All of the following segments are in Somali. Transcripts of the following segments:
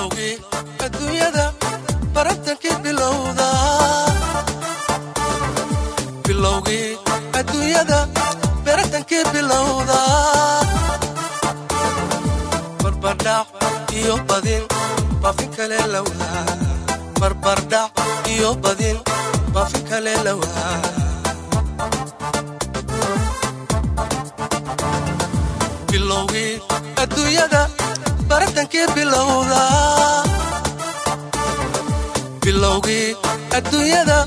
bilowgii adduunyada baratankii bilowda. Bilowgii adduunyada baratankii bilowda. Barbardhac iyo badin baafin kale lawaa barbardhac iyo badin baafin kale lawaa bilowgii adduunyada baratankii bilowda. Bilowgii adduunyada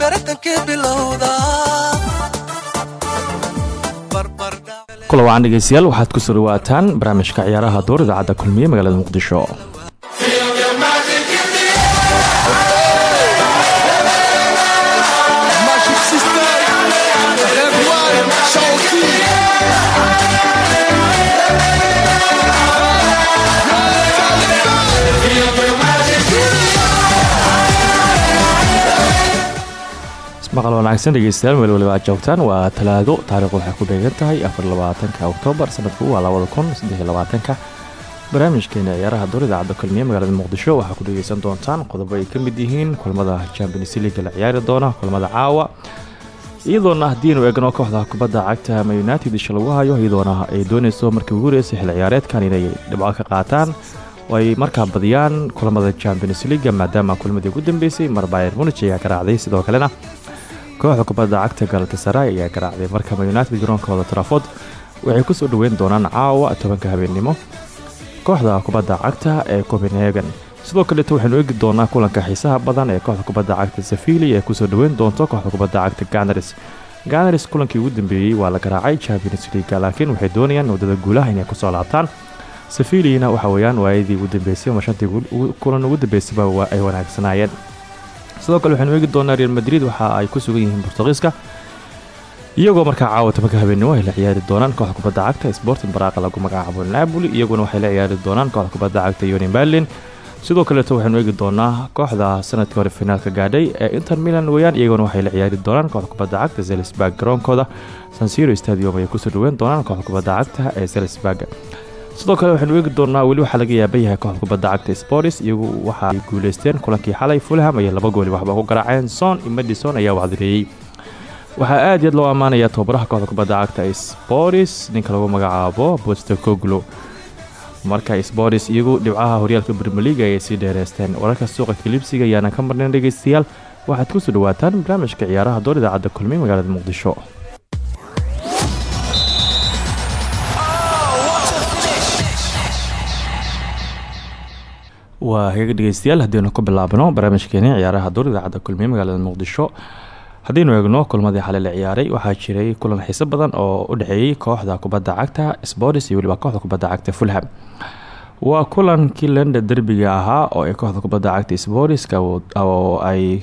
baratankii bilowda. Kula wacan dhegeystayaal waxaad ku soo dhawaataan barnaamijka ciyaaraha door idaacadda kulmiye magaalada muqdisho maqal wanaagsan dhegeystayaal meel waliba joogtaan waa talaado taariikhdu waxay ku beegan tahay afarlabaatanka oktoobar sanadku waa labada kun barnaamijkeena ciyaaraha door idaacadda kulmiye magaalada muqdisho waxaa ku dhegeysan doontaan qodobo ay ka mid yihiin kulmada champions leaga la ciyaari doona kulmada caawa. Iyadoona haddiinu eegno kooxda kubadda cagta ma united isha lagu hayo iyadoona ay dooneyso markii ugu horeysay xil ciyaareedkan inay dhibco ka qaataan. Oo ay markaa badiyaan kulamada champions leaga maadaama kulmadii ugu dambeysay mar bayer munich ayaa garaacday sidoo kalena kooxda kubadda cagta galatasaray ayaa garaacday markama united garoonkooda traford waxay ku soo dhoweyn doonaan caawa tobanka habeennimo kooxda kubadda cagta ee copenhagen. Sidoo kaleeto waxaynu eegi doonaa kulanka xiisaha badan ee kooxda kubadda cagta safili ee ku soo dhoweyn doonto kooxda kubadda cagta ganaris. Ganaris kulankii ugu dambeeyey waa la garaacay champions leaga laakiin waxay doonayaan waddada guulaha inay ku soo laabtaan. Safilina waxa weyaan waayadii ugu dambeysay ama kulan ugu dambeysayba ay wanaagsanaayeen sidoo kale waxaynu eegi doonaa real madrid waxa ay ku sugan yihiin bortugiiska iyagoo markaa caawa tobanka habeennimo ay la ciyaari doonaan kooxda kubadda cagta sporting baraaqa lagu magacaabo napoli iyaguna waxay la ciyaari doonaan kooxda kubadda cagta yoni berlin. Sidoo kaleeto waxaynu eegi doonaa kooxda sannadkii hore finaalka gaadhay ee inter milan weyaan iyaguna waxay la ciyaari doonaan kooxda kubadda cagta zelisburg garoonkooda sansiro stadium ayay ku soo dhaween doonaan kooxda kubadda cagta ee zelisburg sidoo kale waxaynu eegi doonaa weli waxaa laga yaaba yahay kooxda kubadda cagta sports iyagu waxa ay guuleysteen kulankii xalay fulham ayay laba gooli waxba ku garaaceen. Son iyo madison ayaa wacdireeyey. Waxaa aad iyaad loo ammaanayaa tobabaraha kooxda kubadda cagta sports ninka lagu magacaabo bostacoglo marka sports iyagu dhibcaha horyaalka brmeliga ayay sii dheereysteen. Wararka suuqa kilibsiga ayaana ka marnayn dhegeystayaal waxaad ku soo dhawaataan barnaamijka ciyaaraha door idaacadda kulmiye magaalada muqdisho waa heega dhegeystayaal haddiinu ku bilaabno barnaamijkeeni ciyaaraha door idaacadda kulmiye magaalada muqdisho. Haddiinu eegno kulmadii xalay la ciyaaray waxaa jiray kulan xiiso badan oo u dhexeeyey kooxda kubadda cagta sports iyo weliba kooxda kubadda cagta fulham. Waa kulankii lenda derbiga ahaa oo ay kooxda kubadda cagta sportska oo ay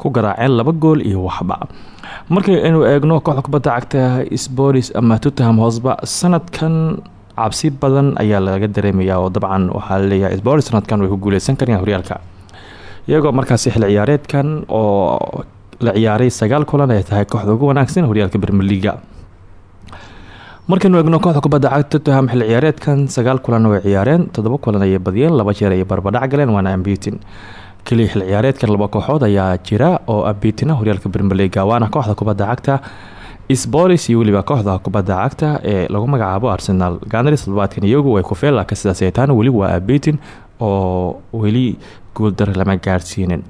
ku garaaceen laba gool iyo waxba. Markii aynu eegno kooxda kubadda cagta sports ama tottenham hosba sanadkan cabsi badan ayaa laga dareemaya oo dabcan waxaa la leeyahay sbor sanadkan way ku guuleysan karayaan horyaalka. Iyagoo markaasi xil ciyaareedkan oo la ciyaaray sagaal kulan ay tahay kooxda ugu wanaagsan horyaalka bermeliga markaynu eegno kooxda kubadda cagta tottenham xil ciyaareedkan sagaal kulan way ciyaareen toddoba kulan ayay badiyeen laba jeer ayay barbadhac galeen waana ambitin. Keliya xil ciyaareedkan laba kooxood ayaa jira oo ambitina horyaalka bermeliga waana kooxda kubadda cagta spolis iyo weliba kooxda kubadda cagta ee lagu magacaabo arsenal? Ganars toddobaadkan iyagu way kufeel laakiin sidaas ay taana weli waa abetin oo weli guuldar lama gaarsiinin.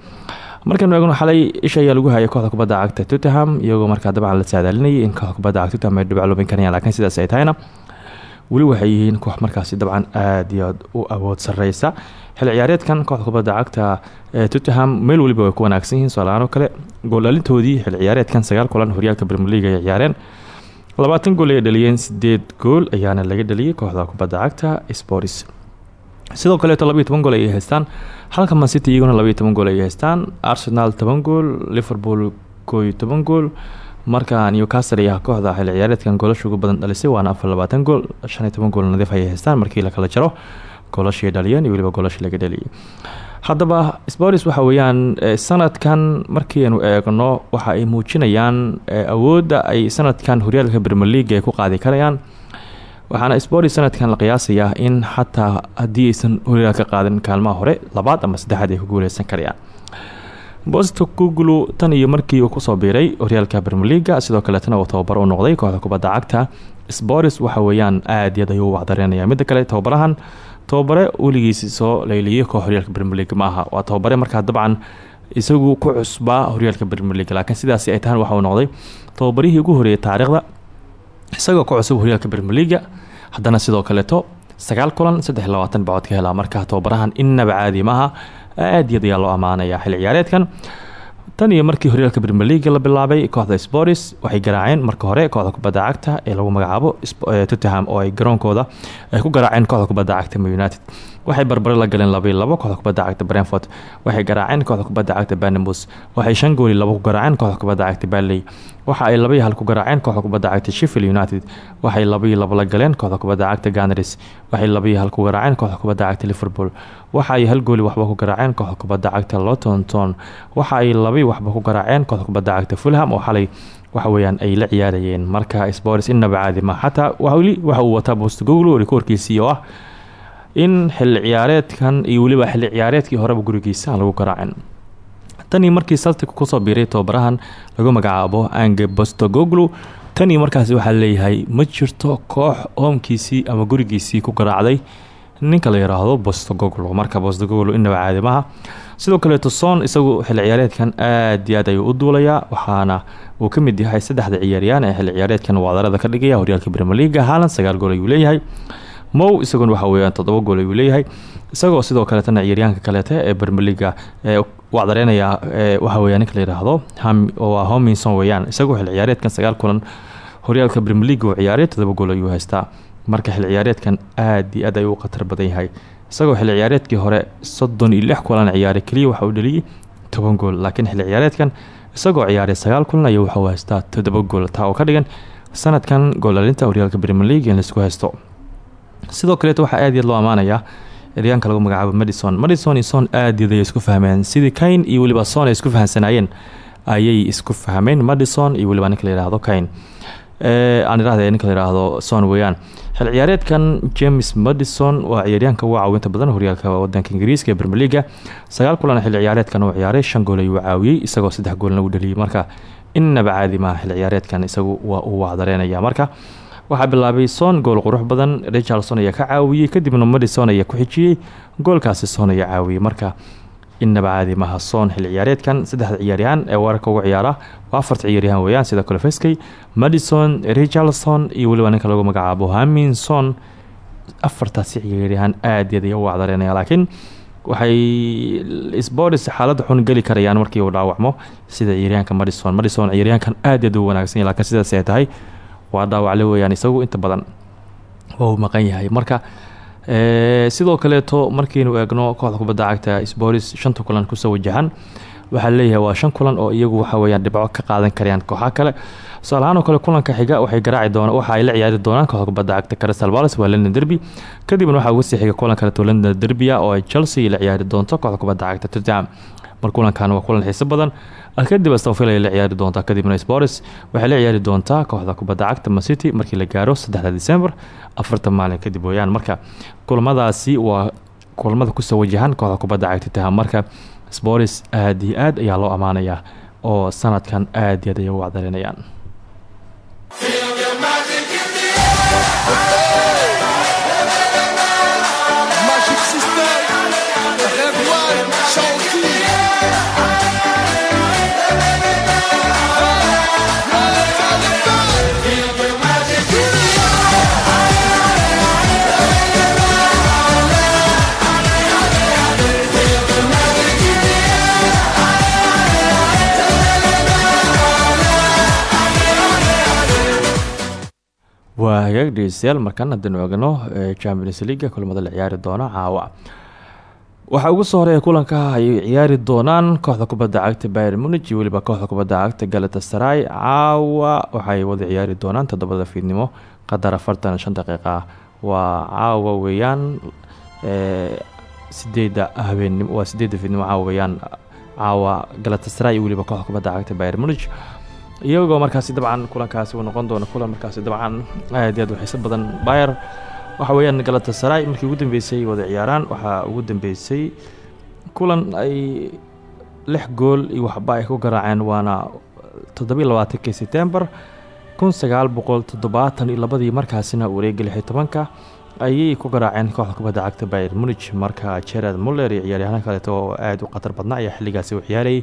Markaynu eegno xalay isha ayaa lagu hayay kooxda kubadda cagta tottenham iyagoo markaa dabcan la saadaalinayay in kooxda kubadda cagta tottenham ay dhibcloomin karayaan laakiin sidaas ay tahayna weli waxay yihiin koox markaasi dabcan aada iyo aad u awood sareysa xil ciyaareedkan kooxda kubadda cagta ee tottenham meel weliba way ku wanaagsan yihiin soalaano kale. Gooldhalintoodii xil ciyaareedkan sagaal kulan horyaalka brmeliga ay ciyaareen. Labaatan gool ayay dhaliyeen sideed gool ayaana laga dhaliyay kooxda kubadda cagta sports sidoo kaleeto labaiyo toban gool ayay haystaan. Halka mancity iyaguna labaiyo toban gool ayay haystaan. Arsenal toban gool liverpool kooiyo toban gool. Marka newcastle ayaa kooxda xil ciyaareedkan goolasha ugu badan dhalisay waana afar labaatan gool. Shan iyo toban gool nadiif ayay haystaan markii la kala jaro goolashii dhaliyeen iyo weliba goolashii laga dhaliyay. Haddaba sports waxa weeyaan sanadkan markiinu eegno waxa ay muujinayaan awoodda ay sanadkan horyaalka brmer leaga ay ku qaadi karayaan. Waxaana spori sanadkan la qiyaasayaa in xataa haddii aysan horyaalka qaadin kaalmaha hore labaad ama saddexaad ay ku guuleysan karayaan. Bosto guglu tan iyo markii uu ku soo biiray horyaalka bermeliga sidoo kaleetana uu tababaro u noqday kooxda kubadda cagta. Sporis waxa weeyaan aad yaad ayuu wacdareynaya midda kale tababarahan tababare weligiisi soo leyliyay koox horyaalka bermelig ma aha waa tababare markaa dabcan isagu ku cusbaa horyaalka bermelig laakiin sidaasi ay tahan waxa uu noqday tababarihii ugu horeeyay taariikhda. Isagoo ku cusub horyaalka bermeliga haddana sidoo kaleeto sagaal kulan saddex labaatan bacood ka helaa markaa tababarahan innaba caadi maaha aad yaad ayaa loo ammaanaya xilli ciyaareedkan tan iyo markii horyaalka brmeliga la bilaabay kooxda sporis waxay garaaceen marka hore kooxda kubadda cagta ee lagu magacaabo tottenham oo ay garoonkooda ay ku garaaceen kooxda kubadda cagta united waxay barbare la galeen laba labo kooxda kubadda cagta brentford. Waxay garaaceen kooxda kubadda cagta barnamos waxay shan gooli labo ku garaaceen kooxda kubadda cagta barley waxa ay labaiyo hal ku garaaceen kooxda kubadda cagta sheffield united. Waxay labaiyo labo la galeen kooxda kubadda cagta ganars waxay labaiyo hal ku garaaceen kooxda kubadda cagta liverpool. Waxa ay hal gooli waxba ku garaaceen kooxda kubadda cagta lotonton waxa ay labai waxba ku garaaceen kooxda kubadda cagta fulham. Oo xalay waxaweyaan ay la ciyaarayeen. Marka spors inaba caadi ma xataa weli waxa uu wataa bostogoglo rikoorkiisii oo ah in xilli ciyaareedkan iyo weliba xilli ciyaareedkii horeba gurigiisa aan lagu garaacin. Tanii markii saltic ku soo biiray tababarahan lagu magacaabo ange bostogoglu tanii markaasi waxaa leeyahay ma jirto koox hoomkiisii ama gurigiisii ku garaacday. Ninka la yiraahdo bostogoglo marka bostogoglo inaba caadi maha sidoo kaleeto son isagu xilli ciyaareedkan aad iyo aad ayuu u duulayaa waxaana uu ka mid yahay saddexda ciyaariyaan ee xilli ciyaareedkan waadarada ka dhigaya horyaalka bremeliga haalan sagaal gool ayuu leeyahay mow isaguna waxa weyaan toddoba gool ayuu leeyahay. Isagoo sidoo kaleetana ciyaaryaanka kaleete ee bermeliga ee wacdareynaya waxa weya ninka la yidhaahdo waa hominson weyaan isagoo xil ciyaareedkan sagaal kulan horyaalka bremeliga uu ciyaaray todoba gool ayuu haystaa. Marka xil ciyaareedkan aad iyo aad ayuu u badan yahay. Isagoo xil ciyaareedkii hore soddon iyo lix kulan ciyaaray keliya waxa uu dhaliyay toban gool. Laakiin xil ciyaareedkan isagoo ciyaaray sagaal kulan ayuu waxuu haystaa toddoba gool. Taa oo ka dhigan sanadkan goolalinta horyaalka bremeliga in la isku haysto sidoo kaleet waxaa aad yaad loo ammaanayaa eryaanka lagu magacaabo madison. Madison iyo son aad yaad ayay isku fahmeen. Sidii kayn iyo weliba son isku fahamsanaayeen ayay isku fahmeen. Madison iyo weliba ninka layihahdo kayn aan irahda ninka layihahdo son weeyaan. Xil ciyaareedkan james madison waa ciyaaryaanka ugu caawinta badan horyaalka wadanka ingiriiska ee bermeliga sagaal kulan xil ciyaareedkan uu ciyaaray shan gool ayuu caawiyey isagoo saddex goolna u dhaliyay marka innaba caadi maaha xil ciyaareedkan isagu waa uu wacdareynaya marka waxaa bilaabay son gool qurux badan richardson ayaa ka caawiyey kadibna madison ayaa ku xijiyey goolkaasi son ayaa caawiyey marka inaba caadi maha son xil ciyaareedkan saddexda ciyaaryahaan ee weerarka ugu ciyaara waa afarta ciyaaryahaan weyaan sida colofeskey madison richardson iyo weliba ninka lagu magacaabo haminson afartaasi ciyaaryahaan aad yaad u wacdareynaya laakiin waxay sports xaalada xun geli karayaan markii uu dhaawacmo sida ciyaaryahanka madison madison ciyaaryahankan aad yaad u wanaagsan yahy sidaas ay tahay waa dhaawacle weyaan isagu inta badan waa maqan yahay. Marka sidoo kaleeto markiinu eegno kooxda kubadda cagta sporis shanta kulan ku soo wajahan. Waxaa leeyahay waa shan kulan oo iyagu waxaweyaan dhibco ka qaadan karayaan kooxa kale. Tusaalahaan kale kulanka xiga waxay garaaci doona waxa ay la ciyaari doonaan kooxda kubadda cagta crystal palace waa derby. Kadibna waxaa uga sii xiga kulan kaleeto london derbia oo ay chelsea la ciyaari doonto kooxda kubadda cagta tottenham mar kulankan waa kulan xiiso badan. Kadib astonville ay la ciyaari doontaa kadibna spors waxay la ciyaari doontaa kooxda kubadda cagta macity markii la gaaro saddexda december afartan maalin kadib weyaan marka kulamadaasi waa kulamada ku soo wajahan kooxda kubadda cagta taha marka spors aad iyo aad ayaa loo ammaanayaa oo sanadkan aad iyo aad ayay u wacdarinayaan waa hagaag dhegeystayaal markan haddaynu eegno champions leaga kulamada la ciyaari doona caawa. Waxaa ugu soo horreeya kulanka ay ciyaari doonaan kooxda kubadda cagta bayer munich iyo weliba kooxda kubadda cagta galatasaray. Caawa waxay wada ciyaari doonaan toddobada fiidnimo qadar afartan daqiiqa. Waa caawa weeyaan sideeda habeenimo waa sideeda fiidnimo caawa weeyaan. Caawa galatasaray iyo weliba kooxda kubadda cagta bayer munich iyagoo markaasi dabcan kulankaasi uu noqon doono kulan markaasi dabcan aad aad u xiiso badan. Bayer waxa weeyaan galatasaray markii ugu dambeysay wada ciyaaraan waxaa ugu dambeysay kulan ay lix gool iyo waxba ay ku garaaceen waana toddobiiy labaatankii setembar kun markaasina wareega lix iyo tobanka ayay ku garaaceen kooxda kubadda cagta bayer munich. Marka jerad muller iyo ciyaaryahaano kaleeto oo aada u khatar badna ayaa xilligaasi u ciyaarayay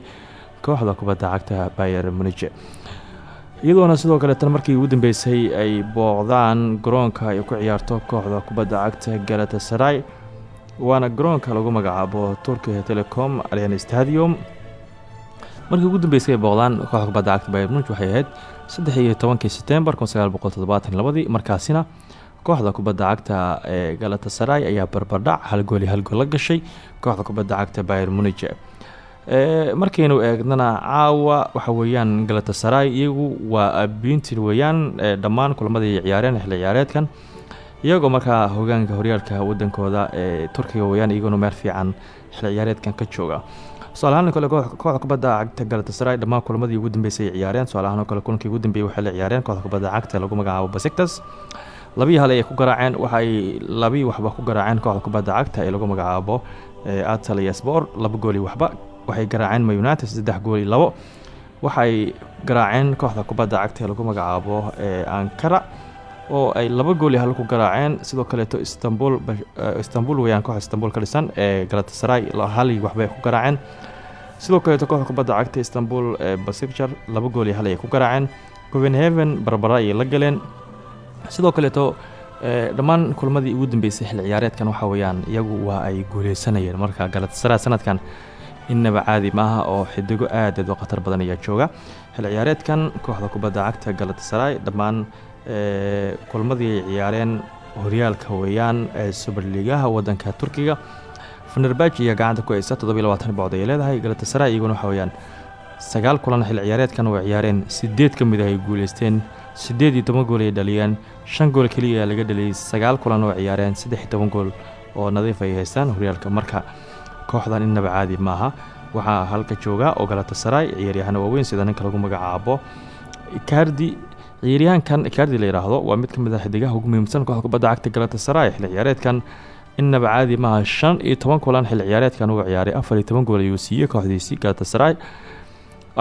kooxda kubadda cagta bayer munich iyadoona sidoo kaleetana markii ugu dambeysay ay booqdaan garoonka ay ku ciyaarto kooxda kubadda cagta galatasaray waana garoonka lagu magacaabo turkiya telecom alian stadium. Markii ugu dambeysay ay booqdaan kooxda kubadda cagta bayer munich waxay ahayd saddex iyo tobankii setembar markaasina kooxda kubadda cagta ee galatasaray ayaa barbardhac hal gooli hal gool la gashay kooxda kubadda cagta bayer munich markaynu eegnana caawa waxa weeyaan galatasaray iyagu waa abintin weeyaan dhammaan kulamadii ciyaareen xilli ciyaareedkan. Iyagoo markaa hogaanka horyaalka wadankooda ee turkiga weyaan iyaguna meel fiican xilli ciyaareedkan ka jooga. Tusaalahaan kale kooxda kubadda cagta galatasaray dhammaan kulamadii ugu dambeysay ay ciyaareen tusaalahaan kale kulankii ugu dambeeyey waxay la ciyaareen kooxda kubadda cagta lagu magacaabo basectas labii hale ay ku garaaceen waxaay labii waxba ku garaaceen kooxda kubadda cagta ee lagu magacaabo ataliya sport laba gooli waxba waxay garaaceen ma united saddex gooli labo. Waxay garaaceen kooxda kubadda cagta ee lagu magacaabo ankara oo ay laba gooli hal ku garaaceen. Sidoo kaleeto istanbul istanbul weyaan kooxda istanbul ka dhisan ee galatasaray hali waxbay ku garaaceen. Sidoo kaleeto kooxda kubadda cagta istanbul basicture laba gooli hal ay ku garaaceen. Copenhaven barbara ayay la galeen. Sidoo kaleeto dhammaan kulmadii ugu dambeysay xilli ciyaareedkan waxa weeyaan iyagu waa ay guuleysanayeen marka galatasaray sanadkan innaba caadi maaha oo xidigo aad aad u khatar badan ayaa jooga. Xilli ciyaareedkan kooxda kubadda cagta galatasaray dhammaan kulmadii ay ciyaareen horyaalka weeyaan ee suberliigaha wadanka turkiga. Fenerbaj ayaa gacanta ku haysa toddobiy labaatan ay leedahay. Galatasaray iyaguna waxa weeyaan sagaal kulan xilli ciyaareedkan way ciyaareen. Sideed ka mid ah ay guuleysteen. Siddeed iyo toban gool ay dhaliyeen shan gool keliya laga dhaliyey sagaal kulan oo ciyaareen. Saddex iyo toban gool oo nadiif ay haystaan horyaalka marka kooxdan innaba caadi maaha. Waxaa halka jooga oo galatasaray ciyaaryahana waaweyn sida ninka lagu magacaabo. Icardi ciyaaryahankan icardi la yidhaahdo waa mid ka mid ah xidigaha ugu muhiimsan kooxda kubadda cagta galatasaray xilli ciyaareedkan. Innaba caadi maaha shan iyo toban kulan xilli ciyaareedkan uu ciyaaray afar iyo toban gool ayuu siiyey kooxdiisii galatasaray.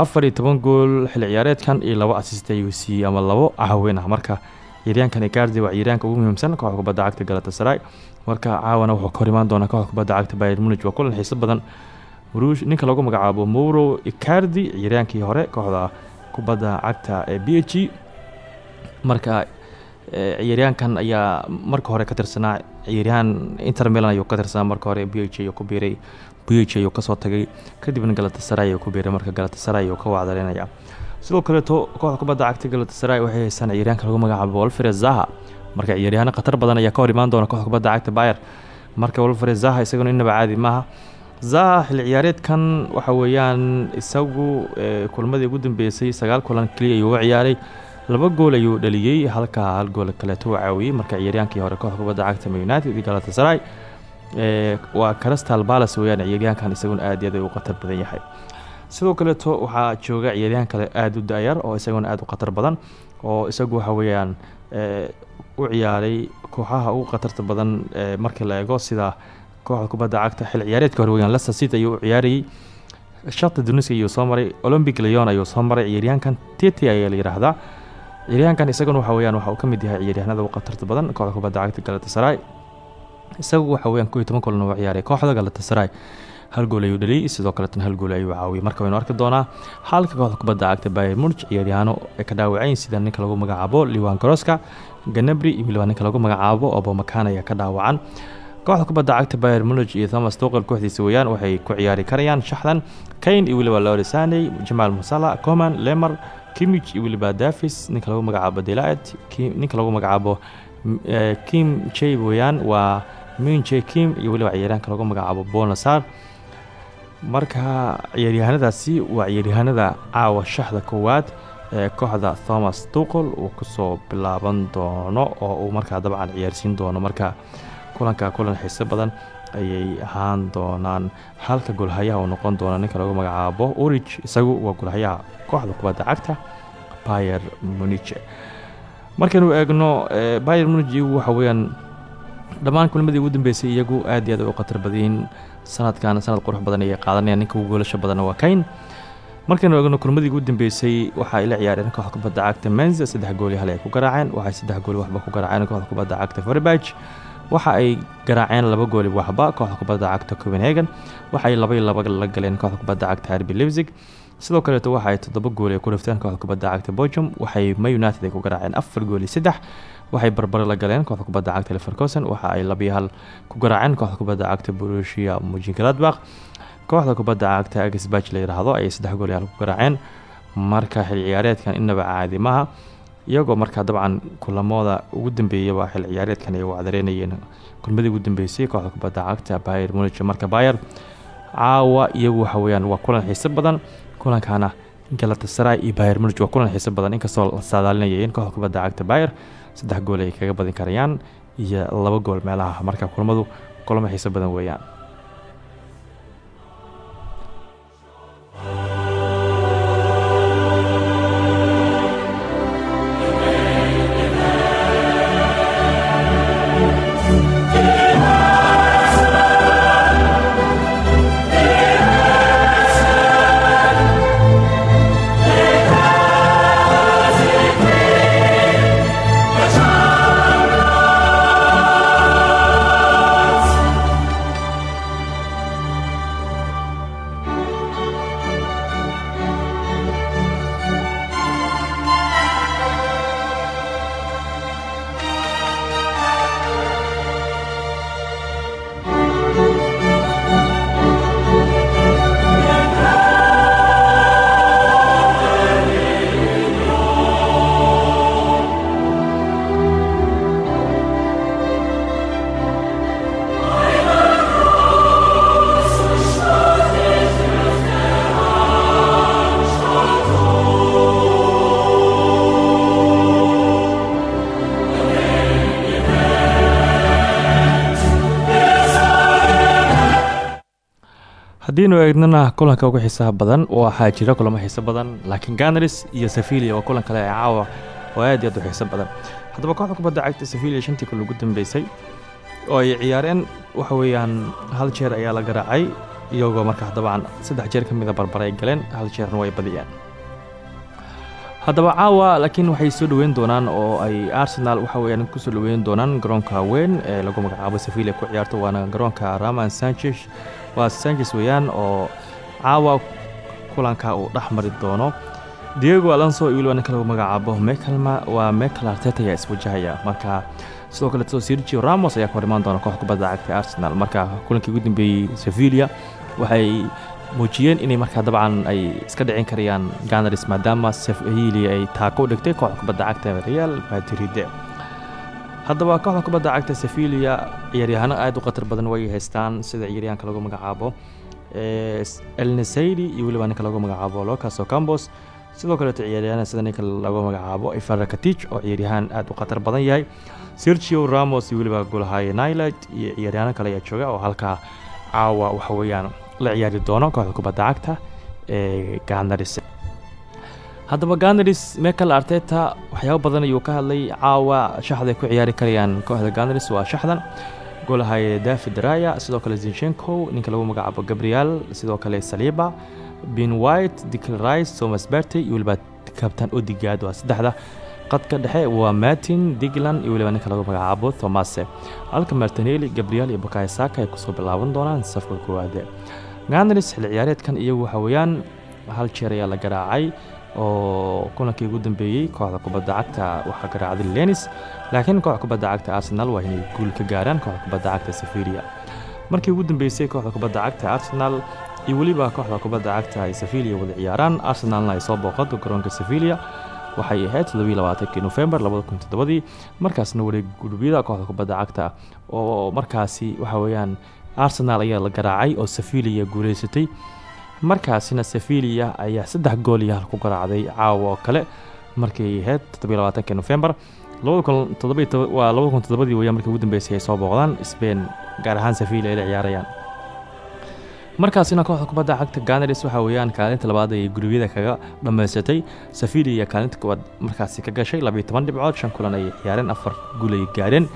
Afar iyo gool xilli ciyaareedkan iyo labo asist ayuu siiyey ama labo caawin ah marka ciyaaryahankan icardi waa ciyaaryahanka ugu muhiimsan kooxda kubadda cagta galatasaray marka caawana wuxuu ka hor imaan doonaa kooxda kubadda cagta bayer munich. Waa kulan xiiso badan. Ruush ninka lagu magacaabo moro icardi ciyaaryahankii hore kooxda kubadda cagta ee b marka ciyaaryahankan ayaa marka hore ka tirsanaa. Ciyaaryahan inter milan ayuu ka tirsanaa marka hore. B ayuu ku biiray. B h ayuu ka soo tagay. Kadibna galatasaray ayuu ku biiray marka galatasaray ayuu ka wacdalinaya sidoo kaleeto kooxda kubadda cagta galatasaray waxay haystaan ciyaaryahanka lagu magacaabo wolfred zaha marka ciyaaryahaano khatar badan ayaa ka hor imaan doona kooxda kubadda cagta bayer marka wolfred zaha isaguna innaba caadi maaha. Zaha xilli ciyaareedkan waxa weeyaan isagu kulmadii ugu dambeysay sagaal kulan keliya ayuu u ciyaaray. Laba gool ayuu dhaliyey halka hal gool kaleeto u caawiyey marka ciyaaryahankii hore kooxda kubadda cagta ma united iyo galatasaray waa crystal palace weyaan ciyaaryahankan isaguna aad aad u khatar badan yahay. Sidoo kaleeto waxaa jooga ciyaaryahan kale aada u da-yar oo isaguna aada u khatar badan oo isagu waxa weeyaan u ciyaaray kooxaha ugu khatarta badan markii la eego sida kooxda kubadda cagta xil ciyaareedka hore weyaan leicester city ayuu u ciyaarayey shakta duniska ayuu soo maray ayuu soo maray ciyaaryahankan ayaa la yidhaahdaa isaguna waxa weyaan waxa uu ka mid yahay ciyaaryahanada ugu khatarta badan kooxda kubadda cagta galatasaray. Isagu waxa weyaan koo iyo toban kulan uu ciyaaray kooxda galatasaray. Hal gool ayuu dhaliyey sidoo kaleetana hal gool ayuu caawiyey marka waynu arki doonaa halka kooxda kubadda cagta bayer munich ciyaaryahaano ay ka dhaawacayn sida ninka lagu magacaabo liwan ganabri iyo weliba ninka lagu magacaabo obomakan ayaa ka dhaawacan kooxda kubadda cagta bayer munich iyo thomas tuqel kooxdiisa weeyaan waxay ku ciyaari karayaan shaxdan. Kayn iyo weliba loresaney jamaal musala coman lemer kimich iyo weliba davis ninka lagu magacaabo delaet ninka lagu magacaabo kim jay weeyaan waa min j kim iyo weliba ciyaaryahanka lagu magacaabo bonasar marka ciyaaryahanadaasi waa ciyaaryahanada caawa shaxda koowaad ee kooxda thomas tuqel uu ku soo bilaaban doono oo uu markaa dabcan ciyaarsiin doono. Marka kulanka kulan xiise badan ayay ahaan doonaan. Halka golhayaha uu noqon doona ninka lagu magacaabo urij isagu waa golhayaha kooxda kubadda cagta bayer muniche markaynu eegno bayer munich iyagu waxa weeyaan dhammaan kulmadii ugu dambeysay iyagu aad iyo aad u khatar badanyihiin sanadkan sanad qurux badan ayay qaadanayaan ninka ugu goolasha badanna waa kayn markaynu eegno kulmadii ugu dambeysay waxa ay la ciyaareen kooxda kubadda cagta menza saddex gooli ay ku garaaceen. Waxay saddex gooli waxba ku garaaceen kooxda kubadda cagta ferbach waxa ay garaaceen laba gooli waxba kooxda kubadda cagta copenhagen. Waxa ay laba laba la galeen kooxda kubadda cagta harbi lipzig sidoo kaleeto waxa ay toddoba gooli ku dhifteen kooxda kubadda cagta bojum waxay ma united ay ku garaaceen afar gooli saddex. Waxay barbare la galeen kooxda kubadda cagta levercosen waxa ay labiyo hal ku garaaceen kooxda kubadda cagta borussia mujingaladbakh kooxda kubadda cagta agsbach la yidhaahdo ayay saddex gool yaal ku garaaceen. Marka xil ciyaareedkan inaba caadi maha iyagoo markaa dabcan kulamooda ugu dambeeyaba xil ciyaareedkan ay wacdareynayeen. Kulmadii ugu dambeysay kooxda kubadda cagta bayer munich. Marka bayer caawa iyagu waxa weyaan waa kulan xiise badan kulankaana galatasaray iyo bayer munich waa kulan xiise badan. Inkastoo la saadaalinaya in kooxda kubadda cagta bayer saddex gool ay kaga badin karayaan iyo laba gool meelaha. Marka kulamadu kulamo xiise badan weeyaan haddiinu eegnana kulanka ugu xiisaha badan waxaa jira kulamo xiiso badan laakiin ganars iyo sevilia waa kulan kale ee caawa oo aad iyo aad u xiiso badan. Haddaba kooxda kubadda cagta sevilia shantii kul ugu dambeysay oo ay ciyaareen waxa weeyaan hal jeer ayaa la garaacay iyagoo markaa dabcan saddex jeer ka mida barbare ay galeen hal jeerna way badiyeen haddaba caawa laakiin waxay soo dhoweyn doonaan oo ay arsenal waxa weyaan ku soo dhoweyn doonaan garoonka weyn ee lagu magacaabo sevilia ku ciyaarto waana garoonka raman sanchez. Waa sanchez weeyaan oo caawa kulanka uu dhex doono. Diego alonso iyo ninka lagu magacaabo. Mekelma waa mekel artet ayaa iswajahaya marka sidoo kaleeto sergio ramos ayaa ka hor imaan doona koox arsenal. Marka kulankii ugu dambeeyey sevilia waxay muujiyeen inay markaa dabcan ay iska dhicin karayaan ganars maadaama sevilia ay taako dhigtay kooxda kubadda cagta real madrid. Haddaba kooxda kubadda cagta sevilia ciyaaryahaano aad u khatar badan way haystaan sida ciyaaryahanka lagu magacaabo elnesaydi iyo weliba ninka lagu magacaabo locas ocambos sidoo kaleeto ciyaaryahan sida ninka lagu magacaabo ifarakatich oo ciyaaryahaan aad u khatar badan yahay. Sergio ramos iyo weliba golahaye nailat iyo ciyaaryahaano kale ayaa jooga oo halkaa caawa waxa weeyaan la ciyaari doono kooxda kubadda cagta ee ganars haddaba ganars mekel arteta waxyaabo badan ayuu ka hadlay. Caawa shaxday ku ciyaari karayaan kooxda ganars waa shaxdan. Golahaye david raya sidoo kale zinchenko ninka lagu magacaabo gabriel sidoo kale saliba bin white dicl rice thomas berte iyo weliba kabtan odigad waa saddexda. Qadka dhexe waa martin digland iyo weliba ninka lagu magacaabo thomase halka martineli gabriel iyo bakayo saka ay ku soo bilaaban doonaan safka koowaade ganars xilli ciyaareedkan iyagu waxa weeyaan hal jeer ayaa la garaacay oo kulankii ugu dambeeyey kooxda kubadda cagta waxaa garaacday lenis laakiin kooxda kubadda cagta arsenal waa inay guul ka gaaraan kooxda kubadda cagta sevilia markii ugu dambeysay kooxda kubadda cagta arsenal iyo weliba kooxda kubadda cagta ay sevilia wada ciyaaraan arsenalna ay soo booqado garoonka sevilia waxay ahayd todobiilabaatankii nofembar markaasna wareeg gurubyada kooxda kubadda cagta oo markaasi waxa weeyaan arsenal ayaa la garaacay oo sevilia guuleysatay. Markaasina sevilia ayaa saddex gool iyo ku garaacday caawa oo kale markay ahayd toddobaiylabaatanki nofembar waa labada kun toddobadii weya markii ugu dambeysay ay soo booqdaan sbain gaar ahaan sevilia ay la ciyaarayaan. Markaasina kooxda kubadda cagta ganars waxa weeyaan kaalinta labaad ay gurubyada kaga dhammaysatay. Safilia kaalinta koowaad markaasi ka gashay labayo toban dhibcood shan kulan ayay ciyaareen afar guul ay gaareen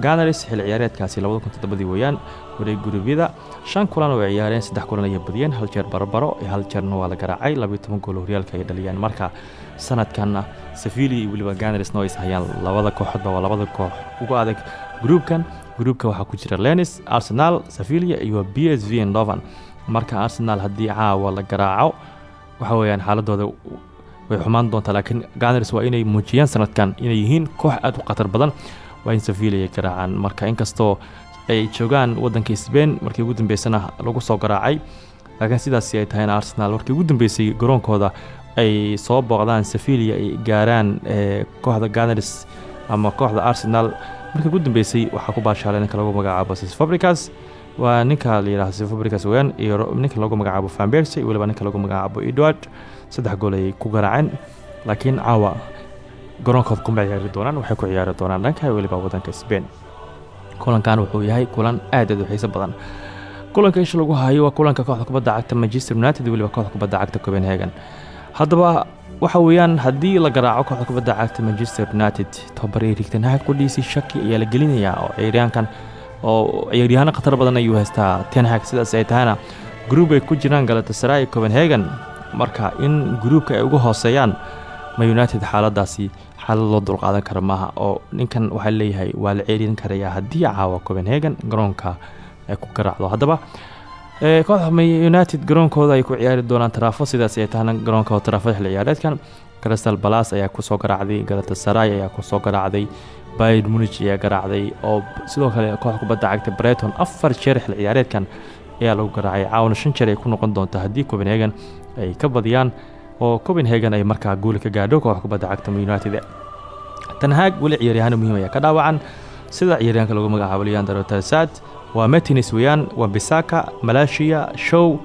ganars xil ciyaareedkaasi toddobadii weeyaan wareeg gurubyada shan kulan oo ciyaareen saddex kulan ayay badiyeen hal jeer barbaro hal jeerna waa la garaacay. labayo toban gool horyaalka ay dhaliyeen marka sanadkanna safilia iyo weliba ganarsna oo is hayaan labada kooxoodba waa labada koox ugu adag gruubkan gruubka waxaa ku jira lenis arsenal safilia iyo b s marka arsenal haddii caawa la garaaco waxa weyaan xaaladooda way xumaan doontaa laakiin ganars waa inay muujiyaan sanadkan inay yihiin koox aad u khatar badan waa in safilia garaacaan marka inkastoo ay joogaan wadanka sbain markii ugu dambeysana lagu soo garaacay. Laakiin sidaasi ay tahayna arsenal markii ugu dambeysay garoonkooda ay soo booqdaan safilia ay gaaraan kooxda ganars ama kooxda arsenal. Markii ugu dambeysay waxaa ku baashaalay ninka lagu magacaabo sfabricas waa ninka la yidhahdo sfabricas weyaan iyo ninka lagu magacaabo famberse iyo weliba ninka lagu magacaabo edward saddex gool ayay ku garaaceen laakiin caawa garoonkood kuma ciyaari doonaan waxay ku ciyaari doonaan dhanka weliba wadanka sbain kulankan wuxuu yahay kulan aad aad u xiiso badan. Kulanka isha lagu hayo waa kulanka kooxda kubadda cagta manchester united weliba kooxda kubadda cagta copenhagen. Haddaba waxa weeyaan haddii la garaaco kooxda kubadda cagta manchester united tobabarey rigtanaha kudhiisii shaki ayaa la gelinayaa oo ciyaaryahankan oo ciyaaryahaano khatar badan ayuu haystaa. Tenhag sidaas ay tahayna gruub ay ku jiraan galatasaray copenhagen. Marka in gruubka ay uga hooseeyaan ma united xaaladaasi xaalad loo dulqaadan kara maaha oo ninkan waxaa leeyahay waa la ceerin karayaa haddii caawa copenhagen garoonka ay ku garaacdo. Haddaba kooxda united garoonkooda ay ku ciyaari doonaan taraafo sidaas ay tahna garoonka taraafada xil ciyaareedkan crystal balas ayaa ku soo garaacday galatasaray ayaa ku soo garaacday bayr munich ayaa garaacday oo sidoo kale kooxda kubadda cagta breton afar jeer xil ciyaareedkan ayaa lagu garaacay. Caawna shan jeer ay ku noqon doonta haddii copenhagen ay ka badiyaan oo copenhagen ay markaa guuli ka gaadho kooxda kubadda cagta united tanhaag weli ciyaaryahaano muhiim ayaa ka dhaawacan. Sida ciyaaryahanka lagu magacaabo leandro tarsad waa metines weeyaan waa bisaka malaysia show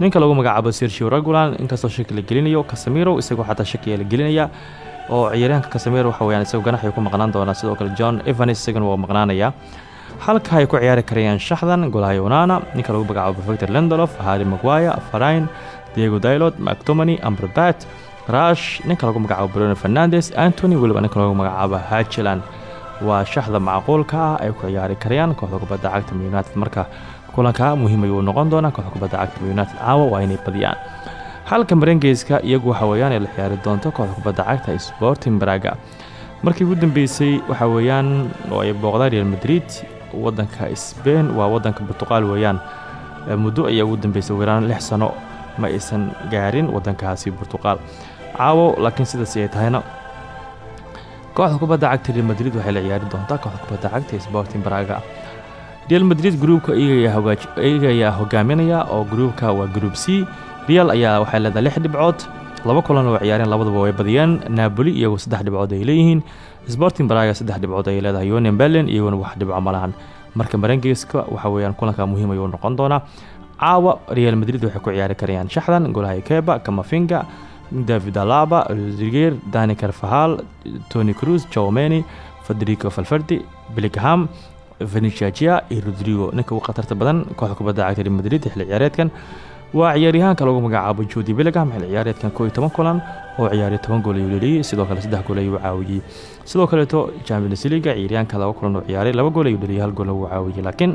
ninka lagu magacaabo sergio regulan inkastoo shaki la gelinayo casamiro isagoo xataa shakiya la gelinaya oo ciyaaryahanka casamiro waxa weyaan isagoo ganax ay ku maqnaan doonaa sidoo kale john evans isagana waa maqnaanaya halka ay ku ciyaari karayaan shaxdan golahay onana ninka lagu magacaabo victor lendolof harry maguire farain diego dailod mactomany amberbat rash ninka lagu magacaabo bruno fernandes antony weliba ninka lagu magacaabo hajilan waa shaxda macquulka ah ay ku ciyaari karayaan kooxda kubadda cagta united. Marka kulanka muhiim ayuu noqon doonaa kooxda kubadda cagta united. Caawa waa inay badiyaan. Halka marengeyska iyagu waxa weeyaan ay la ciyaari doonto kooxda kubadda cagta sporting braga. Markii ugu dambeysay waxa weeyaan oo ay booqdaan real madrid wadanka sbain waa wadanka portuqal weeyaan. Muddo ayaa ugu dambeysay weeraan lix sano ma aysan gaarin wadankaasi portuqal caawo laakiin sidaas ay tahayna. Kooxda kubadda cagta real madrid waxay la ciyaari doontaa kooxda kubadda cagta sporting braga. Real madrid gruubka iyaga ayaa hogaaminaya oo gruubka waa gruub c. Real ayaa waxay leedahay lix dhibcood laba kulan oo ciyaareen labadaba way badiyeen napoli iyagu saddex dhibcood ay leeyihiin. Sporting braga saddex dhibcood ayay leedahay. Yonen berlin iyaguna wax dhibco ma lahan. Marka marengeyska waxa weeyaan kulanka muhiim ayuu noqon doonaa caawa real madrid waxay ku ciyaari karayaan shaxdan golahay keba kamafinga david alaba rodriger dani carfahal tony cruz jomeni federico falferdi billingham veniciagia iyo rodrigo. Ninka ugu khatarta badan kooxda kubadda cagta real madrid xilli ciyaareedkan waa ciyaaryahaanka lagu magacaabo judi billingham xilli ciyaareedkan koo iyo toban kulan oo ciyaariyo toban gool ayuu dheliyey sidoo kale saddex gool ayuu caawiyey. Sidoo kaleeto champions leaga ciyaaryahanka laba kulan oo ciyaaray laba gool ayuu dheliyey hal gool lagu caawiyey laakiin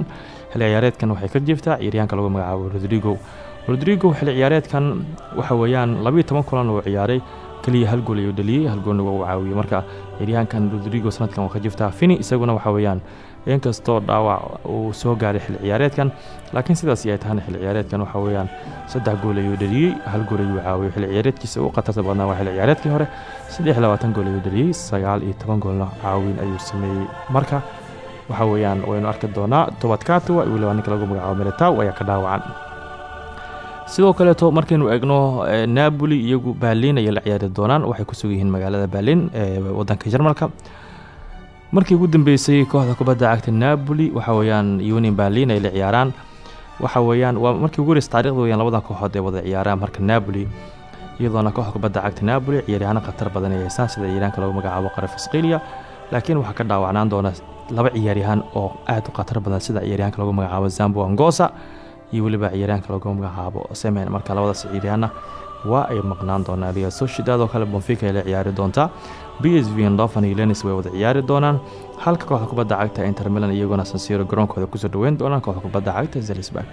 xilli ciyaareedkan waxay ka jirtaa ciyaaryahanka lagu magacaabo rodrigo. Rodrigo xilli ciyaareedkan waxa weeyaan labayo toban kulan oo ciyaaray keliya hal gool ayuu dheliyey hal goolna waa u caawiyey marka ciyaaryahankan rodrigo sanadkan waa ka fini isaguna waxa weeyaan inkastoo dhaawac uu soo gaaray xilli ciyaareedkan laakiin sidaas ay tahana xilli ciyaareedkan waxa weeyaan saddex gool ayuu dheliyey hal gool ayuu caawiyey xilli ciyaareedkiisa ugu khatarta badnaa waa xilli ciyaareedkii hore saddex labaatan gool ayuu dheliyey sagaal goolna caawin ayuu sameeyey marka waxa weeyaan waynu arki doonaa. Tobadkatuwa weliba ninka lagu magacaabo militaw ayaa ka dhaawacan. Sidoo kaleeto markaynu eegno napoli iyagu berlin ayay la ciyaari doonaan. Waxay ku sugan yihiin magaalada berlin ee wadanka jarmalka. Markii ugu dambeysay kooxda kubadda cagta napoli waxa weeyaan union berlin ay la ciyaaraan. Waxa weeyaan waa markii ugu horeys taarikhda weyaan labada kooxood ee wada ciyaaraan marka napoli. Iyadoona kooxda kubadda cagta napoli ciyaaryahaano khatar badan ay haystaan sida ciyaaryahanka lagu magacaabo qarafisqilia laakiin waxaa ka dhaawacnaan doona laba ciyaaryahaan oo aad u khatar badan sida ciyaaryahanka lagu magacaabo zambo angosa iyo weliba ciyaaryaanka lagu magacaabo semen marka labadaas ciyaaryahanna waa ay maqnaan doonaan. Real sociedad oo kale bonfica ay ciyaari doontaa. B s v iyo lenis way wada ciyaari doonaan. Halka kooxda kubadda cagta inter milan iyaguna sansiro garoonkooda ku soo dhaweyn doonaan kooxda kubadda cagta zelisburg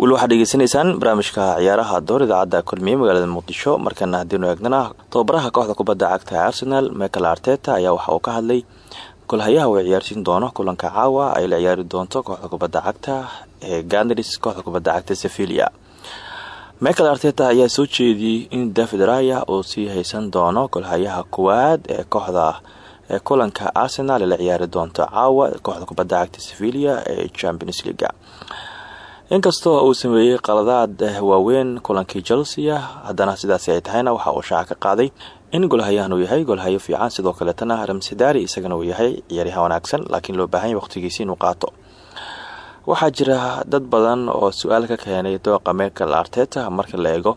weli waxaad dhegeysanaysaan barnaamijka ciyaaraha door idaacadda kulmiye magaalada muqdisho. Markana haddiinu eegnana tababaraha kooxda kubadda cagta arsenal michael arteta ayaa waxa uu ka hadlay golhayaha uu ciyaarsiin doono kulanka caawa ay la ciyaari doonto kooxda kubadda cagta ee ganris kooxda kubadda cagta sevilia michael arteta ayaa soo jeediyey in david raya uu sii haysan doono golhayaha koowaad ee kooxda ee kulanka arsenal ee la ciyaari doonto caawa kooxda kubadda cagta sevilia ee champions leaga inkastoo uu sameeyey qaladaad waaweyn kulankii chelsea haddana sidaasi ay tahayna waxa uu shaaca ka qaaday in golhayahan uu yahay golhayo fiican. Sidoo kaleetana ramsedari isagana uu yahay ciyaaryahan wanaagsan laakiin loo baahanya waqtigiisi inuu qaato. Waxaa jira dad badan oo su'aal ka keenay dooqa michael arteta marka la eego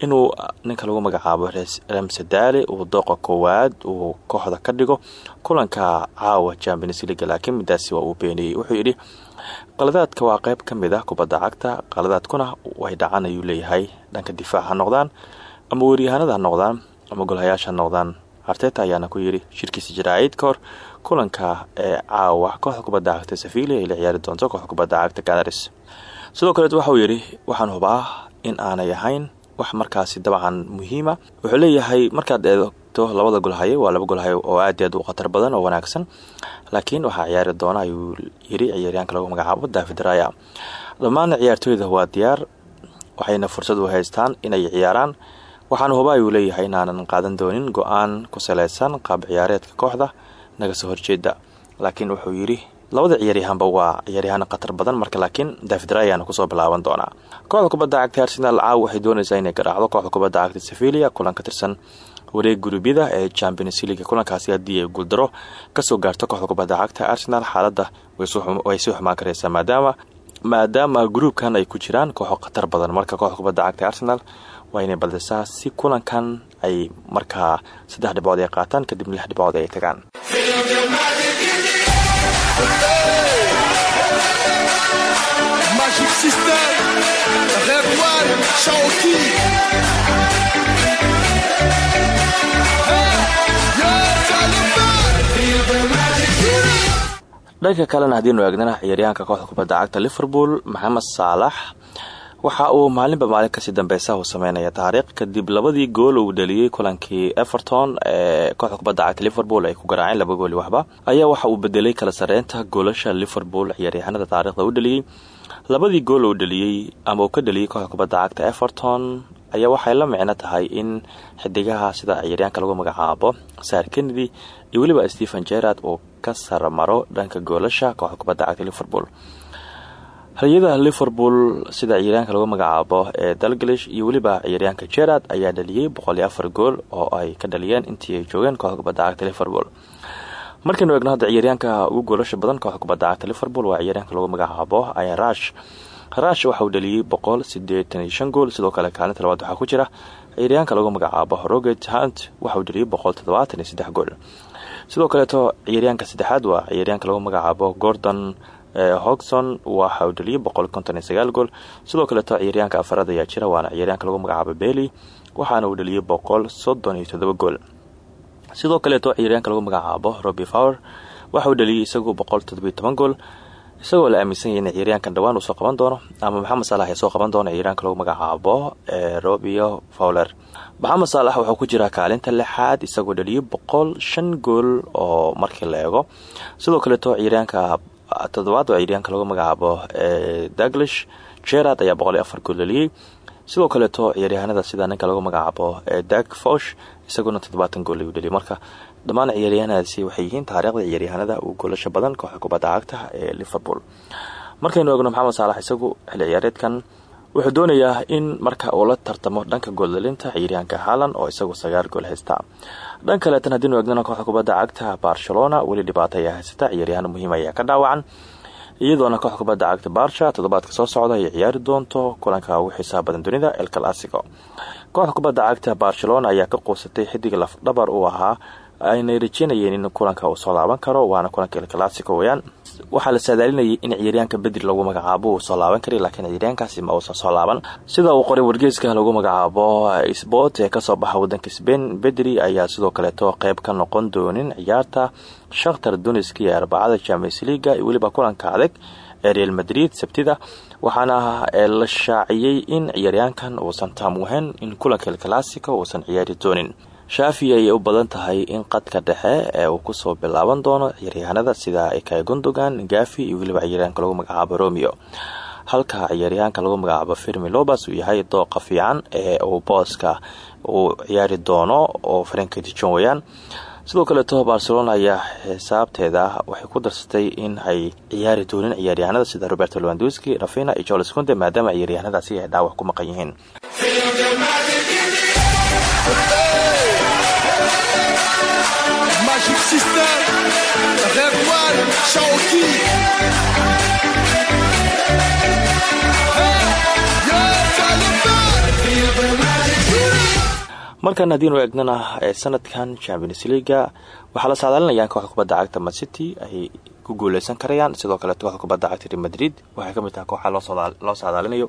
inuu ninka lagu magacaabo ramsedali uu dooqa koowaad uu kooxda ka dhigo kulanka caawa champions league laakiin midaasi waa uu beeniyey wuxuu yidhi qaladaadka waa qeyb ka mid ah kubadda cagta. Qaladaadkuna way dhacan ayuu leeyahay. Dhanka difaac ha noqdaan ama weeryahanada ha noqdaan ama golhayaasha ha noqdaan. Arteta ayaana ku yidhi shirkiisa jaraa'id ka hor kulanka ee caawa kooxda kubadda cagta sevilia ay la ciyaari doonto kooxda kubadda cagta canaris sidoo kaleet waxauu yidhi waxaan hubaa in aanay ahayn wax markaasi dabcan muhiima. Wuxuu leeyahay markaad eegto labada golhayo waa laba golhayo oo aad i aad u khatar badan oo wanaagsan. Laakiin waxaa ciyaari doona ayuu yiri ciyaaryaanka lagu magacaabo david raya. Dhammaan ciyaartooyda waa diyaar waxayna fursad u haystaan inay ciyaaraan. Waxaana huba ayuu leeyahay inaanan qaadan doonin go'aan ku saleysan qaab ciyaareedka kooxda naga soo horjeeda. Laakiin wuxuu yidhi labada ciyaaryahanba waa ciyaaryahaan khatar badan marka laakiin david rayana ku soo bilaaban doonaa. Kooxda kubadda cagta arsenal caaw waxay doonaysaa inay garaacdo kooxda kubadda cagta sevilia kulan ka tirsan wareeg gurubyada ee champions league kulankaasi haddii ay guuldaro ka soo gaarto kooxda kubadda cagta arsenal xaaladda way sii xumaan kareysaa maadaama maadaama gruubkan ay ku jiraan kooxo khatar badan. Marka kooxda kubadda cagta arsenal waa inay baldisaa si kulankan ay markaa saddex dhibcood ay qaataan kadib lix dhibcood ay tagaan dhanka kalena haddiinu eegnana ciyaaryahanka kooxda kubadda cagta liverpool maxamed saalax waxa uu maalinba maalin ka sii dambeysa uu sameynaya taariikh kadib labadii gool uu dhaliyey kulankii everton ee kooxda kubadda cagta liverpool ay ku garaaceen laba gooli waxba ayaa waxa uu bedelay kala sareynta goolasha liverpool ciyaaryahanada taarikhda u dhaliyey labadii gool uu dhaliyey ama uu ka dhaliyey kooxda kubadda cagta everton ayaa waxay la micno tahay in xidigaha sida ciyaaryaanka lagu magacaabo sar kennedy iyo weliba stephen gerard uu ka saramaro dhanka goolasha kooxda kubadda cagta liverpool. Halyada liverpool sida ciyaaryaanka lagu magacaabo ee dalglish iyo weliba ciyaaryaanka gerard ayaa dhaliyey boqol iyo afar gool oo ay ka dhaliyeen intii ay joogeen kooxda kubadda cagta liverpool. Markaynu eegno hadda ciyaaryaanka ugu goolasha badan kooxda kubadda cagta liverpool waa ciyaaryaanka lagu magacaabo ayan rash. Rash waxa uu dhaliyey boqol sideetan shan gool sidoo kale kaalinta labaad waxaa ku jira ciyaaryaanka lagu magacaabo roget hunt waxa uu dhaliyey boqol gool sidoo kaleeto ciyaaryaanka saddexaad waa ciyaaryaanka lagu magacaabo gordon hogson waxa uu dhaliyey boqol konton iyo sagaal gool. Sidoo kaleeto ciyaaryaanka afaraad ayaa jira waana ciyaaryaanka lagu magacaabo bely waxaana uu dhaliyey boqol soddon iyo toddoba gool. Sidoo kaleeto ciyaaryaanka lagu magacaabo robi fower waxa uu dhaliyey isagu boqol toddobiyo toban gool isagoo la aaminsan yahay in ciyaaryaankan dhawaan uu soo qaban doono ama maxamed saalax ee soo qaban doono ciyaaryaanka lagu magacaabo robio fowler. Maxamed saalax wuxuu ku jiraa kaalinta lixaad isagoo dhaliyey boqol shan gool oo markii la eego. Sidoo kaleeto ciyaaryaanka toddobaad waa ciyaaryaanka lagu magacaabo douglash gerard ayaa boqol iyo afar gool dhaliyey sidoo kaleeto ciyaaryahanada sida ninka lagu magacaabo dag fosh isaguna toddobaatan gool ayuu dhaliyay. Marka dhammaan ciyaaryahanadaasi waxay yihiin taariikhda ciyaaryahanada uu goolasha badan kooxda kubadda cagta ee liverpool. Markaynu eegno maxamed saalax isagu xilli ciyaareedkan wuxuu doonayaa in marka uu la tartamo dhanka gooldhalinta ciyaaryahanka haalan oo isagu sagaal gool haysta. Dhan kaleetan haddiinu eegnana kooxda kubadda cagta barcelona weli dhibaato ayaa haysata ciyaaryahan muhiim ayaa ka dhaawacan. Iyadoona kooxda kubadda cagta barsha toddobaadka soo socda ay ciyaari doonto kulanka ugu xiisaha badan dunida el clasico. Kooxda kubadda cagta barcelona ayaa ka quusatay xidig lafdhabar uu ahaa aynay rajeynayeen in kulanka uu soo laaban karo waana kulanka el clasico weyaan waxaa la saadaalinayay in ciyaaryaanka bedri lagu magacaabo uu soo laaban kari laakiin ciyaaryaankaasi ma uusan soo laaban. Sida uu qoray wargeeska lagu magacaabo sport ee ka soo baxa wadanka sbain bedri ayaa sidoo kaleeto qeyb ka noqon doonin ciyaarta shakhtar duniski ee arbacada leaga iyo weliba kulanka adag ee real madrid sabtida waxaana la shaaciyey in ciyaaryaankan uusan taamuhen in kulanka el clasico uusan ciyaari doonin shaafi ayay u badan tahay in qadka dhexe ee uu ku soo bilaaban doono ciyaaryahanada sida ikay gundogan gafi iyo weliba ciyaaryahanka lagu magacaabo romeo. Halka ciyaaryahanka lagu magacaabo firmi lobas uu yahay dooqa fiican ee uu booska uu ciyaari doono oo franki dijon weyaan sidoo kaleeto barcelona ayaa xisaabteeda waxay ku darsatay in ay ciyaari doonin ciyaaryahanada sida roberto lewandowski rafina iyo joles kunde maadaama ciyaaryahanadaasi ay dhaawac ku maqan yihiin Red One, Shaoki. markan haddiinu eegnana ee sanadkan champions leaga waxaa la saadaalinayaan kooxda kubadda cagta mancity ay ku guuleysan karayaan. Sidoo kaleeto kooxda kubadda cagta real madrid. Waxay ka mid tahay kooxa loo saadaalinayo.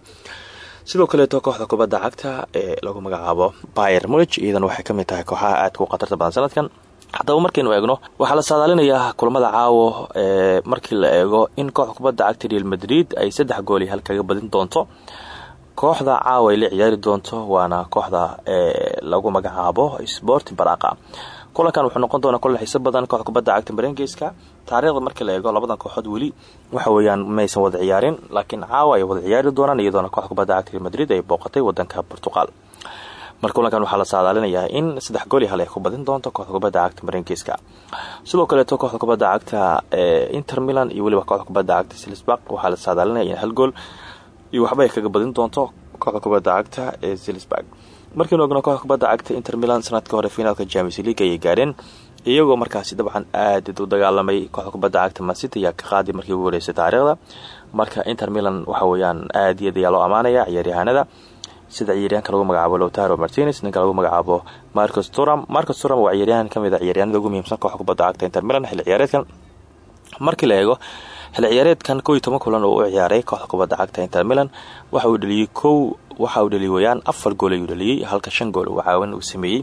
Sidoo kaleeto kooxda kubadda cagta ee lagu magacaabo bayer mulich iyadana waxay ka mid tahay kooxaha aadka u khatarta badan sanadkan haddaba markaynu eegno waxaa la saadaalinayaa kulamada caawo ee markii la eego in kooxda kubadda cagta real madrid ay saddex gool iyo badin doonto. Kooxda caawa ay la ciyaari doonto waana kooxda ee lagu magacaabo sport baraqa kulankan wuxuu noqon doonaa kulan xiiso badan kooxda kubadda cagta marengeyska taariikhda markii la eego labadan kooxood weli waxa weeyaan maysan wada ciyaarin laakiin caawa ay wada ciyaari doonaan iyadoona kooxda cagta real madrid ay booqatay wadanka portugal marka kulankan waxaa la saadaalinayaa in saddex hal ay ku badin doonto kooxda kubadda cagta marengeyska sidoo kaleeto kooxda kubadda cagta ee inter milan iyo weliba kooxda kubadda cagta slisburg waxaa la saadaalinaya in hal gool iyo waxba ay kaga badin doonto kooxda kubadda cagta ee slisburg markiinu ogno kooxda kubadda cagta inter milan sanadka hore finaalka james league ayay gaareen iyagoo markaasi dabcan aadad u dagaalamay kooxda kubadda cagta mancity ayaa ka qaaday markii ugu horeysay taariikhda. Marka inter milan waxa weeyaan aad iyo aad loo amaanaya ciyaaryahanada sida ciyaaryahanka lagu magacaabo lotaro martinez ninka lagu magacaabo marcos turam marcos turam waa ciyaaryahan ka mid a ciyaaryahanada ugu muhiimsan kooxda kubadda cagta inter milan xilli ciyaareedkan. Markii la eego xilli ciyaareedkan kow iyo toban kulan oo u ciyaaray kooxda kubadda cagta inter milan. Waxa uu dhaliyey kow waxa uu dhaliyay wayaan afar gool ayuu dhaliyey halka shan gool uu caawin uu sameeyey.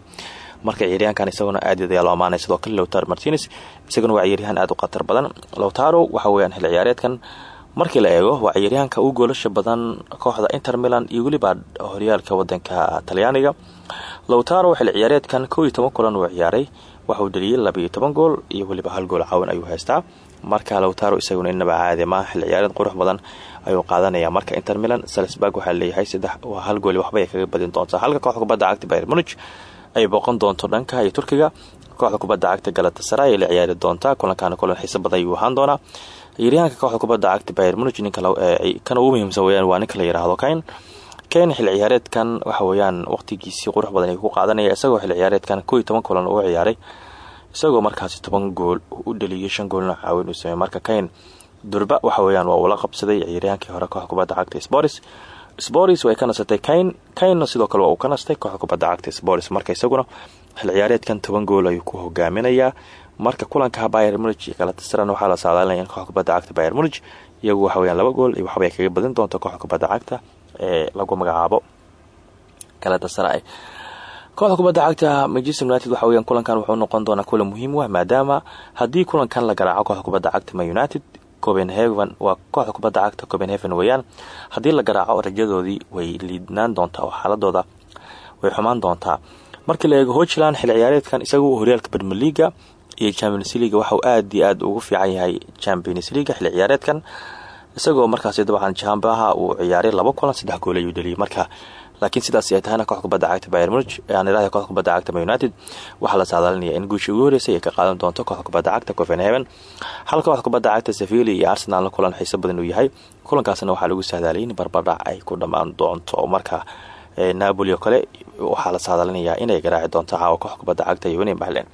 Marka ciyaaryahankan isaguna aad ayaa loo amaanay sidoo kale lowtaro martinez isaguna waa ciyaaryahan aad u khatar badan. Lowtaro waxa weyaan xilli ciyaareedkan markii la eego waa ciyaaryahanka ugu goolasha badan kooxda inter milan iyo weliba horyaalka wadanka talyaaniga lowtaro xilli ciyaareedkan kow iyo toban kulan uu ciyaaray. Waxa uu dhaliyey laba iyo toban gool iyo weliba hal gool caawin ayuu haystaa. Marka lowtaro isaguna inaba caadi ma xilli ciyaareed qurux badan ayuu qaadanaya. Marka inter milan salisburg waxaa leeyahay saddex hal gool waxba ay kaga badin doontaa. Halka kooxda kubadda cagta bayr munich ay booqan doonto dhanka iyo turkiga kooxda kubadda cagta galatasaray ay la ciyaari doontaa. Kulankaana kulan badan ayuu ahaan doonaa ciyaaryahanka kooxda kubadda cagta bayr munich ninka kan ugu muhiimsan weyaan waa ninka la yiraahdo kayn kayn xilli ciyaareedkan waxa weeyaan waqtigiisii qurux badan ayuu ku qaadanaya isagoo xilli ciyaareedkan kow iyo toban kulan uu ciyaaray isagoo markaasi toban gool u dhaliyay shan goolna caawin uu sameeyey marka kayn durba waxa weyaan waa uula qabsaday ciyaaryahankii hore kooxda kubadda cagta sporis sporis way ka nasatay kayn kaynna sidoo kale uu ka nastay kooxda kubadda cagta sporis marka isaguna xilli ciyaareedkan toban gool ayuu ku hogaaminayaa marka kulanka bayer munich iyo galatasaran waxaa la saadaalinaya in kooxda cagta bayer munich iyagu waxa weyaan laba gool iyo waxbay kaga badin doonta kooxda cagta ee lagu magacaabo galatasaray kooxda cagta manchester united waxa weyan kulankan wuxuu noqon doonaa kulan muhiim ah maadaama haddii kulankan la garaaco kooxda kubadda cagta ma united copenhaven waa kooxda cagta copenhaven weeyaan. Haddii la garaaco rajadoodii way liidnaan doontaa oo xaaladooda way xumaan doontaa. Markii la eego hochland xilli ciyaareedkan isagu horyaalka bermer leaga iyo champions leaga waxauu aad iyo aad ugu fiican yahay champions leaga xilli ciyaareedkan. Isagoo markaasi dabcan jambaha uu ciyaaray laba kulan saddex gool ayuu dhaliyay marka. Laakiin sidaas ay tahayna kooxda kubadda cagta bayer munich aan iraahda kooxda kubadda cagta ma united waxaa la saadaalinaya in guushii ugu horeysay ay ka qaadan doonto kooxda kubadda cagta copenhaven halka kooxda kubadda cagta sevilla iyo arsenalna kulan xiiso badan uu yahay kulankaasna waxaa lagu saadaaliyay in barbardhac ay ku dhammaan doonto. Marka napoli oo kale waxaa la saadaalinayaa inay garaaci doonto kooxda kubadda cagta wini mahlen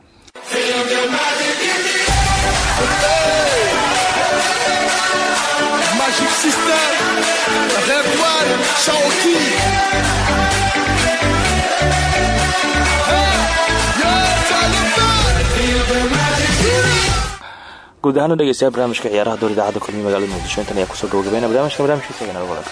Guud ahaana dhegeystayaa barnaamijka ciyaaraha door idaacadda kulmiye magaalada muqdisho intan ayaa ku soo gabagabayna barnaamijka barnaamijkiisa naga wadan